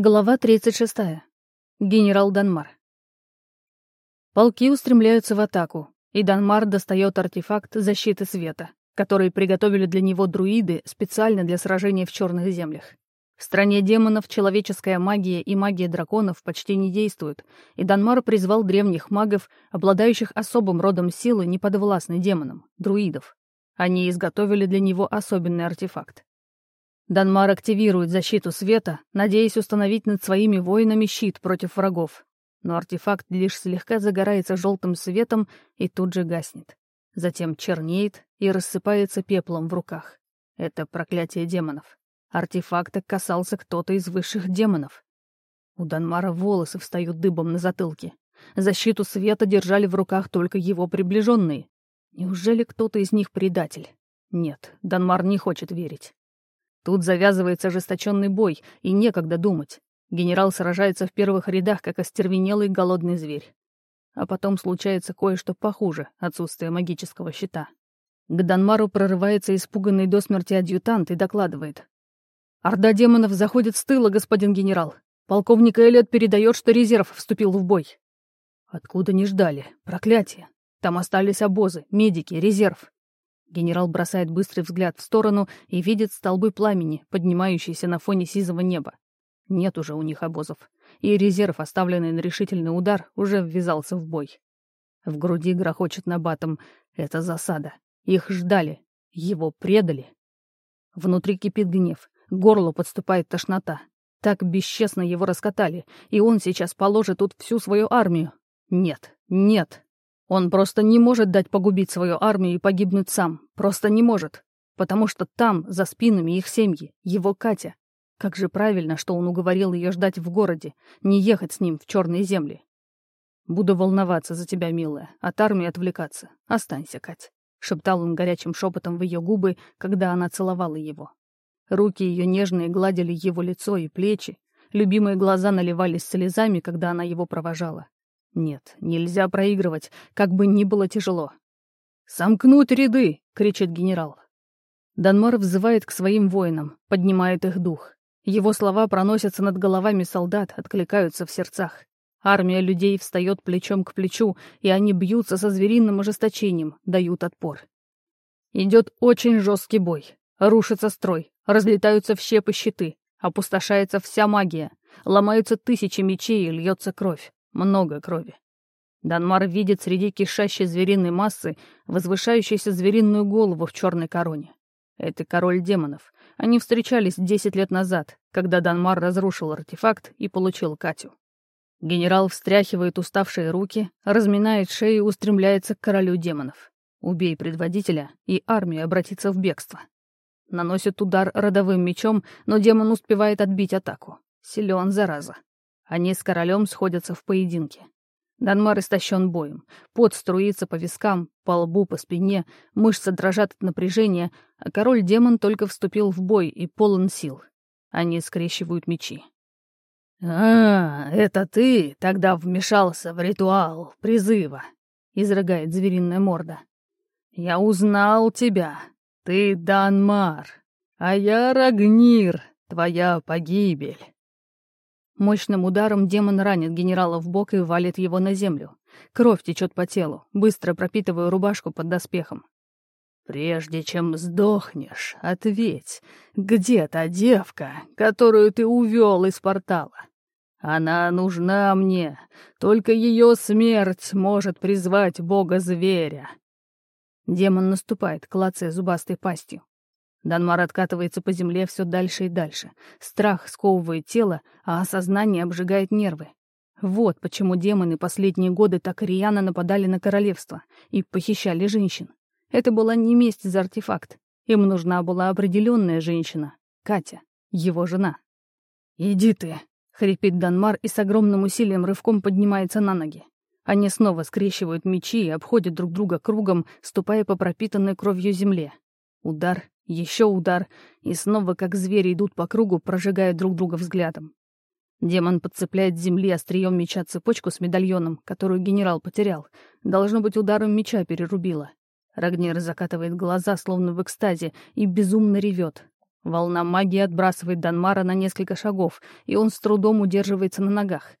Глава 36. Генерал Данмар. Полки устремляются в атаку, и Данмар достает артефакт защиты света, который приготовили для него друиды специально для сражения в черных землях. В стране демонов человеческая магия и магия драконов почти не действуют, и Данмар призвал древних магов, обладающих особым родом силы, неподвластной демонам, друидов. Они изготовили для него особенный артефакт. Данмар активирует защиту света, надеясь установить над своими воинами щит против врагов. Но артефакт лишь слегка загорается желтым светом и тут же гаснет. Затем чернеет и рассыпается пеплом в руках. Это проклятие демонов. Артефакта касался кто-то из высших демонов. У Данмара волосы встают дыбом на затылке. Защиту света держали в руках только его приближенные. Неужели кто-то из них предатель? Нет, Данмар не хочет верить. Тут завязывается ожесточенный бой, и некогда думать. Генерал сражается в первых рядах, как остервенелый голодный зверь. А потом случается кое-что похуже отсутствие магического щита. К Данмару прорывается испуганный до смерти адъютант и докладывает. «Орда демонов заходит с тыла, господин генерал. Полковник Эллиот передает, что резерв вступил в бой». «Откуда не ждали? Проклятие! Там остались обозы, медики, резерв. Генерал бросает быстрый взгляд в сторону и видит столбы пламени, поднимающиеся на фоне сизого неба. Нет уже у них обозов, и резерв, оставленный на решительный удар, уже ввязался в бой. В груди грохочет набатом. Это засада. Их ждали. Его предали. Внутри кипит гнев. К горлу подступает тошнота. Так бесчестно его раскатали, и он сейчас положит тут всю свою армию. Нет, нет, он просто не может дать погубить свою армию и погибнуть сам. Просто не может. Потому что там, за спинами их семьи, его Катя. Как же правильно, что он уговорил ее ждать в городе, не ехать с ним в черные земли. «Буду волноваться за тебя, милая, от армии отвлекаться. Останься, Кать», — шептал он горячим шепотом в ее губы, когда она целовала его. Руки ее нежные гладили его лицо и плечи, любимые глаза наливались слезами, когда она его провожала. Нет, нельзя проигрывать, как бы ни было тяжело. «Сомкнуть ряды!» — кричит генерал. Данмар взывает к своим воинам, поднимает их дух. Его слова проносятся над головами солдат, откликаются в сердцах. Армия людей встает плечом к плечу, и они бьются со звериным ожесточением, дают отпор. Идет очень жесткий бой. Рушится строй, разлетаются в щепы щиты, опустошается вся магия, ломаются тысячи мечей и льется кровь. Много крови. Данмар видит среди кишащей звериной массы возвышающуюся звериную голову в черной короне. Это король демонов. Они встречались десять лет назад, когда Данмар разрушил артефакт и получил Катю. Генерал встряхивает уставшие руки, разминает шею и устремляется к королю демонов. Убей предводителя, и армия обратится в бегство. Наносит удар родовым мечом, но демон успевает отбить атаку. Силен, зараза. Они с королем сходятся в поединке. Данмар истощен боем. Пот струится по вискам, по лбу, по спине, мышцы дрожат от напряжения, а король-демон только вступил в бой и полон сил. Они скрещивают мечи. «А, это ты тогда вмешался в ритуал призыва», — изрыгает звериная морда. «Я узнал тебя. Ты Данмар, а я Рагнир, твоя погибель». Мощным ударом демон ранит генерала в бок и валит его на землю. Кровь течет по телу, быстро пропитывая рубашку под доспехом. «Прежде чем сдохнешь, ответь, где та девка, которую ты увел из портала? Она нужна мне, только ее смерть может призвать бога-зверя». Демон наступает, клацая зубастой пастью. Данмар откатывается по земле все дальше и дальше. Страх сковывает тело, а осознание обжигает нервы. Вот почему демоны последние годы так рьяно нападали на королевство и похищали женщин. Это была не месть за артефакт. Им нужна была определенная женщина, Катя, его жена. «Иди ты!» — хрипит Данмар и с огромным усилием рывком поднимается на ноги. Они снова скрещивают мечи и обходят друг друга кругом, ступая по пропитанной кровью земле. Удар, еще удар, и снова как звери идут по кругу, прожигая друг друга взглядом. Демон подцепляет с земли острием меча цепочку с медальоном, которую генерал потерял. Должно быть, ударом меча перерубило. Рагнер закатывает глаза, словно в экстазе, и безумно ревет. Волна магии отбрасывает Данмара на несколько шагов, и он с трудом удерживается на ногах.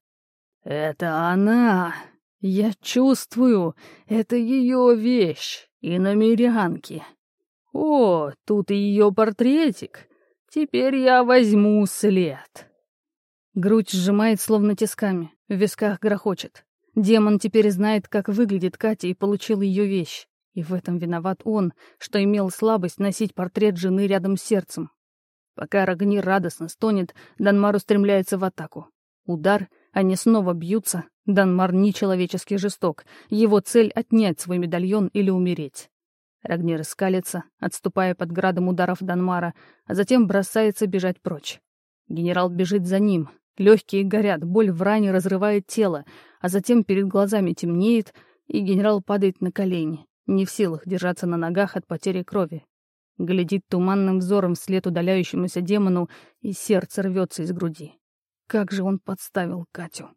«Это она! Я чувствую! Это ее вещь! И намерянки! О, тут и ее портретик! Теперь я возьму след!» Грудь сжимает словно тисками, в висках грохочет. Демон теперь знает, как выглядит Катя и получил ее вещь. И в этом виноват он, что имел слабость носить портрет жены рядом с сердцем. Пока Рагнир радостно стонет, Данмар устремляется в атаку. Удар, они снова бьются. Данмар нечеловечески жесток. Его цель — отнять свой медальон или умереть. Рагнир скалится, отступая под градом ударов Данмара, а затем бросается бежать прочь. Генерал бежит за ним. Легкие горят, боль в ране разрывает тело, а затем перед глазами темнеет, и генерал падает на колени, не в силах держаться на ногах от потери крови. Глядит туманным взором вслед удаляющемуся демону, и сердце рвется из груди. Как же он подставил Катю.